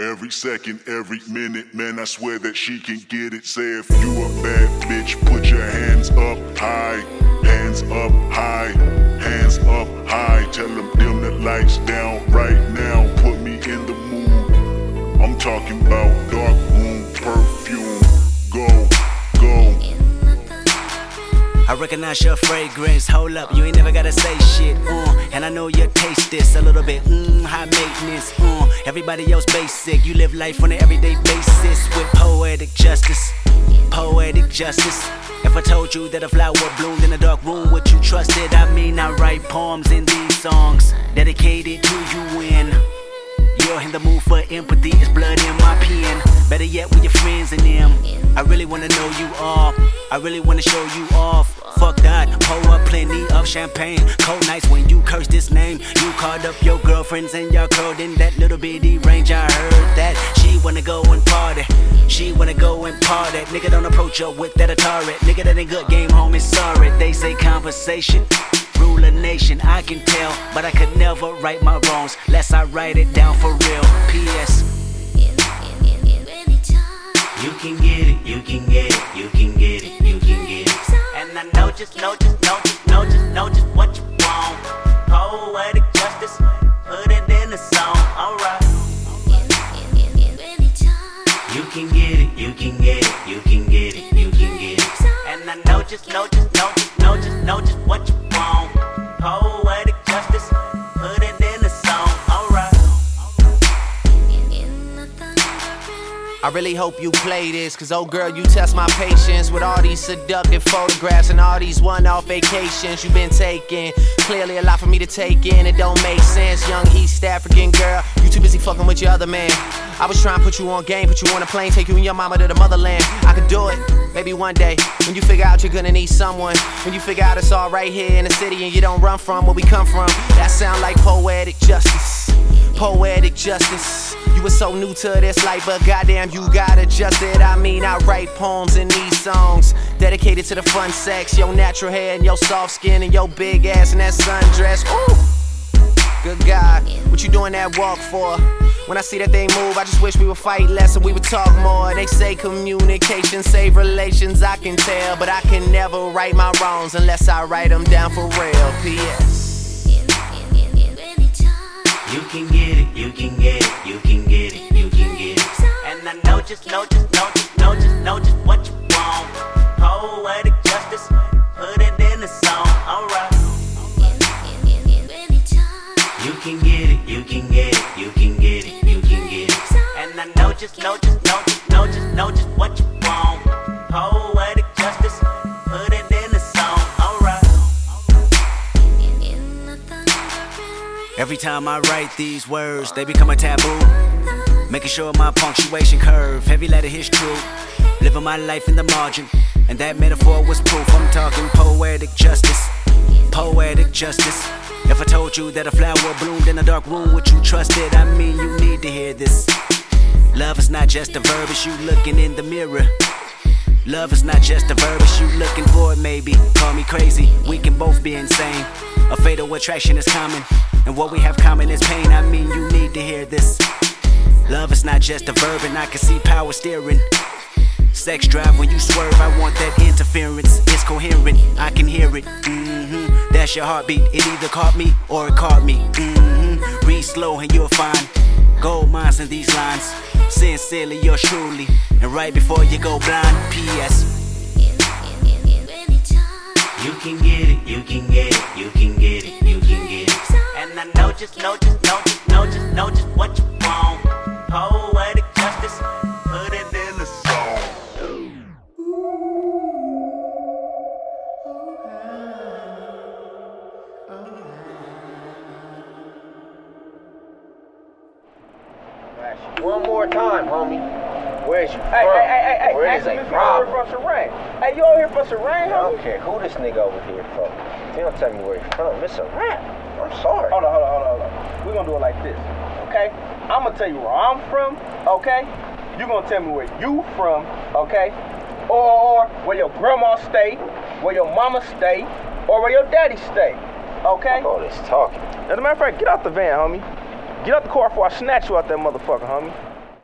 Every second, every minute, man, I swear that she can get it. Say if you a bad bitch, put your hands up high, hands up high, hands up high. Tell them dim the lights down right now, put me in the mood. I'm talking about dark room perfume. Go, go. I recognize your fragrance. Hold up, you ain't never gotta say shit. Uh, and I know you taste this a little bit. Mmm, high maintenance. Uh, everybody else basic. You live life on an everyday basis with poetic justice. Poetic justice. If I told you that a flower bloomed in a dark room, would you trust it? I mean, I write poems in these songs dedicated to you when you're in the mood for empathy. It's blood in my pen. Better yet, with your friends and them. I really wanna know you all. I really wanna show you off. Fuck that, pour up plenty of champagne. Cold nights when you curse this name. You called up your girlfriends and y'all curled in that little bitty range. I heard that she wanna go and party. She wanna go and party. Nigga don't approach her with that Atari. Nigga that ain't good game homie. sorry. They say conversation rule a nation. I can tell, but I could never right my wrongs lest I write it down for real. P.S. just, know just, know just, know just, know just what you want. Poetic justice, put it in the song, alright. You can get it, you can get it, you can get it, you can get it. And I know just, know just, know I really hope you play this, cause oh girl, you test my patience with all these seductive photographs and all these one off vacations you've been taking. Clearly, a lot for me to take in, it don't make sense. Young East African girl, you too busy fucking with your other man. I was trying to put you on game, put you on a plane, take you and your mama to the motherland. I could do it, maybe one day. When you figure out you're gonna need someone, when you figure out it's all right here in the city and you don't run from where we come from, that sound like poetic justice. Poetic justice. You were so new to this life, but goddamn, you got adjusted. I mean, I write poems in these songs dedicated to the fun sex, your natural hair and your soft skin and your big ass and that sundress. Ooh, good God, what you doing that walk for? When I see that they move, I just wish we would fight less and we would talk more. They say communication save relations, I can tell, but I can never right my wrongs unless I write them down for real. P.S. just, know just, know just, know just, know just what you want. Poetic justice, put it in the song, alright. You can get it, you can get it, you can get it, you can get it. And I know just, know just, know just, know just, know just what you want. Poetic justice, put it in the song, alright. Every time I write these words, they become a taboo. Making sure my punctuation curve, heavy letter hits true. Living my life in the margin, and that metaphor was proof. I'm talking poetic justice, poetic justice. If I told you that a flower bloomed in a dark room, would you trust it? I mean, you need to hear this. Love is not just a verb, it's you looking in the mirror. Love is not just a verb, it's you looking for it, maybe. Call me crazy, we can both be insane. A fatal attraction is common, and what we have common is pain. I mean, you need to hear this. Love is not just a verb, and I can see power steering. Sex drive when you swerve, I want that interference. It's coherent, I can hear it. Mm-hmm. That's your heartbeat. It either caught me or it caught me. Mm-hmm. Read slow and you'll find gold mines in these lines. Sincerely, yours truly. And right before you go blind, P.S. You can get it, you can get it, you can get it, you can get it. And I know just, know just, know just, One more time, homie. Where's you Hey, from? hey, hey, hey, hey, Where is a you problem? for some rain. Hey, you over here for some rain, I don't care who this nigga over here from. He don't tell me where he's from. It's a rap. I'm sorry. Hold on, hold on, hold on, hold on. We're gonna do it like this, okay? I'm gonna tell you where I'm from, okay? you gonna tell me where you from, okay? Or, where your grandma stay, where your mama stay, or where your daddy stay, okay? All this talking. As a matter of fact, get out the van, homie. Get out the car before I snatch you out that motherfucker, homie.